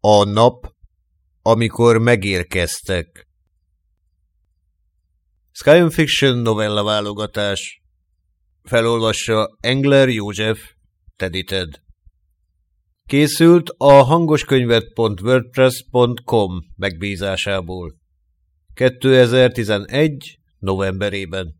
A nap, amikor megérkeztek. Science Fiction novella válogatás. Felolvassa Engler József, Tedited. Készült a hangoskönyvet.wordpress.com megbízásából. 2011. novemberében.